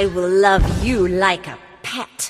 I will love you like a pet.